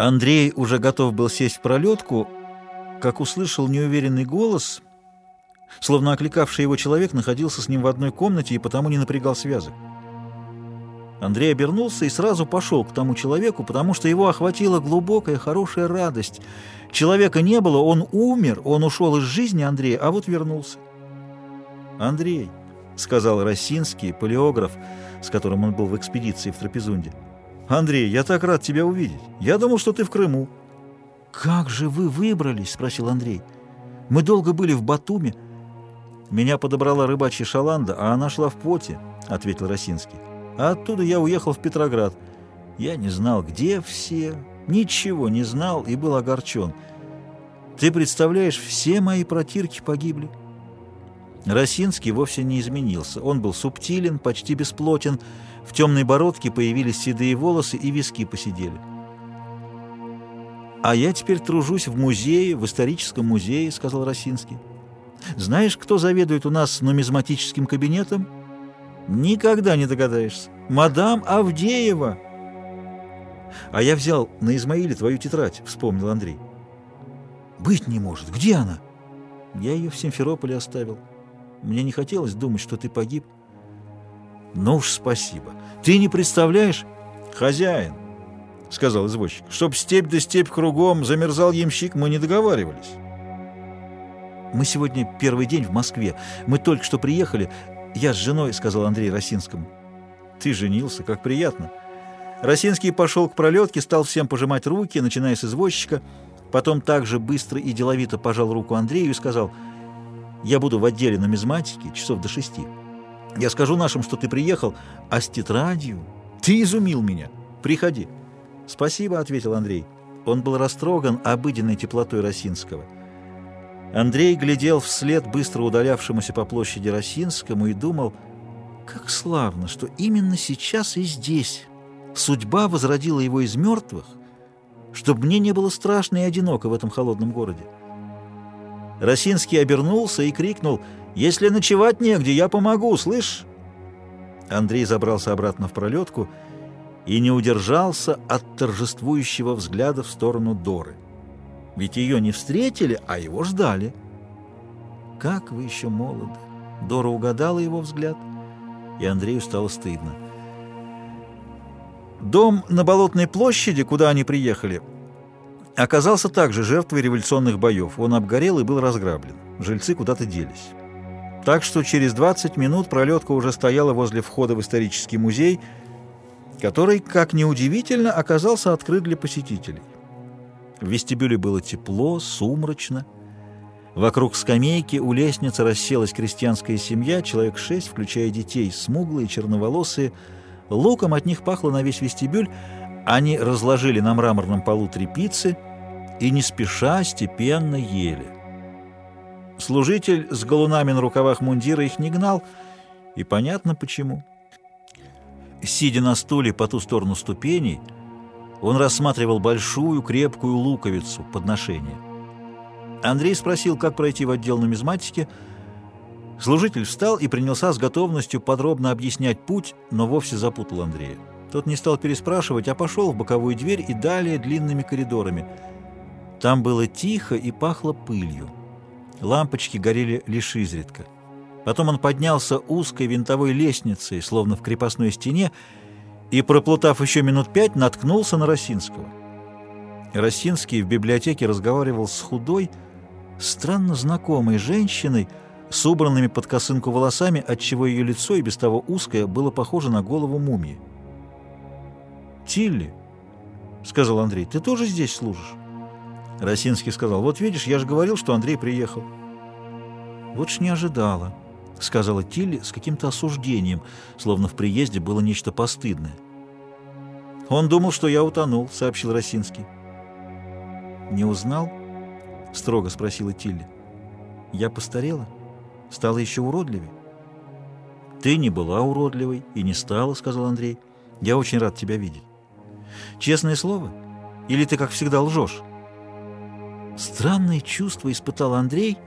Андрей уже готов был сесть в пролетку, как услышал неуверенный голос, словно окликавший его человек находился с ним в одной комнате и потому не напрягал связок. Андрей обернулся и сразу пошел к тому человеку, потому что его охватила глубокая, хорошая радость. Человека не было, он умер, он ушел из жизни Андрея, а вот вернулся. «Андрей», — сказал Росинский, палеограф, с которым он был в экспедиции в Трапезунде, — «Андрей, я так рад тебя увидеть. Я думал, что ты в Крыму». «Как же вы выбрались?» — спросил Андрей. «Мы долго были в Батуми». «Меня подобрала рыбачья шаланда, а она шла в поте», — ответил Росинский. «А оттуда я уехал в Петроград. Я не знал, где все, ничего не знал и был огорчен. Ты представляешь, все мои протирки погибли». Росинский вовсе не изменился. Он был субтилен, почти бесплотен, в темной бородке появились седые волосы и виски посидели. «А я теперь тружусь в музее, в историческом музее», — сказал Росинский. «Знаешь, кто заведует у нас нумизматическим кабинетом?» «Никогда не догадаешься. Мадам Авдеева!» «А я взял на Измаиле твою тетрадь», — вспомнил Андрей. «Быть не может. Где она?» «Я ее в Симферополе оставил. Мне не хотелось думать, что ты погиб». «Ну уж спасибо. Ты не представляешь?» «Хозяин», — сказал извозчик, — «чтоб степь да степь кругом, замерзал ямщик, мы не договаривались». «Мы сегодня первый день в Москве. Мы только что приехали. Я с женой», — сказал Андрей Росинскому. «Ты женился, как приятно». Росинский пошел к пролетке, стал всем пожимать руки, начиная с извозчика, потом также быстро и деловито пожал руку Андрею и сказал, «Я буду в отделе нумизматики часов до шести». Я скажу нашим, что ты приехал, а с тетрадью ты изумил меня. Приходи. Спасибо, — ответил Андрей. Он был растроган обыденной теплотой Росинского. Андрей глядел вслед быстро удалявшемуся по площади Росинскому и думал, как славно, что именно сейчас и здесь судьба возродила его из мертвых, чтобы мне не было страшно и одиноко в этом холодном городе. Росинский обернулся и крикнул — если ночевать негде, я помогу, слышь?» Андрей забрался обратно в пролетку и не удержался от торжествующего взгляда в сторону Доры. Ведь ее не встретили, а его ждали. «Как вы еще молоды!» Дора угадала его взгляд, и Андрею стало стыдно. Дом на Болотной площади, куда они приехали, оказался также жертвой революционных боев. Он обгорел и был разграблен. Жильцы куда-то делись. Так что через 20 минут пролетка уже стояла возле входа в исторический музей, который, как ни удивительно, оказался открыт для посетителей. В вестибюле было тепло, сумрачно. Вокруг скамейки у лестницы расселась крестьянская семья, человек шесть, включая детей, смуглые, черноволосые. Луком от них пахло на весь вестибюль. Они разложили на мраморном полу три пиццы и не спеша степенно ели. Служитель с галунами на рукавах мундира их не гнал, и понятно почему. Сидя на стуле по ту сторону ступеней, он рассматривал большую крепкую луковицу подношения. Андрей спросил, как пройти в отдел нумизматики. Служитель встал и принялся с готовностью подробно объяснять путь, но вовсе запутал Андрея. Тот не стал переспрашивать, а пошел в боковую дверь и далее длинными коридорами. Там было тихо и пахло пылью. Лампочки горели лишь изредка. Потом он поднялся узкой винтовой лестницей, словно в крепостной стене, и, проплутав еще минут пять, наткнулся на Росинского. Росинский в библиотеке разговаривал с худой, странно знакомой женщиной, с убранными под косынку волосами, отчего ее лицо, и без того узкое, было похоже на голову мумии. «Тилли», — сказал Андрей, — «ты тоже здесь служишь?» Росинский сказал, «Вот видишь, я же говорил, что Андрей приехал». «Вот ж не ожидала», — сказала Тилли с каким-то осуждением, словно в приезде было нечто постыдное. «Он думал, что я утонул», — сообщил Росинский. «Не узнал?» — строго спросила Тилли. «Я постарела? Стала еще уродливей?» «Ты не была уродливой и не стала», — сказал Андрей. «Я очень рад тебя видеть». «Честное слово? Или ты, как всегда, лжешь?» Странное чувство испытал Андрей,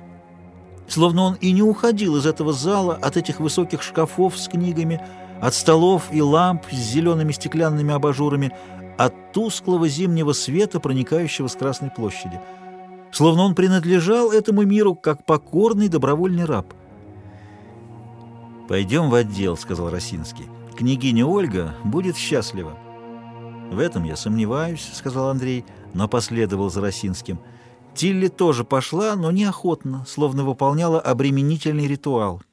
словно он и не уходил из этого зала, от этих высоких шкафов с книгами, от столов и ламп с зелеными стеклянными абажурами, от тусклого зимнего света, проникающего с Красной площади. Словно он принадлежал этому миру, как покорный добровольный раб. «Пойдем в отдел», — сказал Росинский. «Княгиня Ольга будет счастлива». «В этом я сомневаюсь», — сказал Андрей, но последовал за Росинским. Тилли тоже пошла, но неохотно, словно выполняла обременительный ритуал —